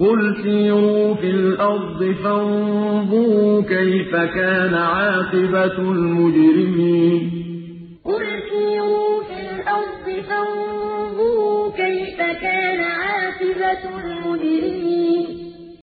قُلْ سِيرُوا فِي الْأَرْضِ فَانظُرُوا كَيْفَ كَانَ عَاقِبَةُ الْمُجْرِمِينَ قُلْ سِيرُوا فِي الْأَرْضِ فَانظُرُوا كَيْفَ كَانَ عَاقِبَةُ الْمُجْرِمِينَ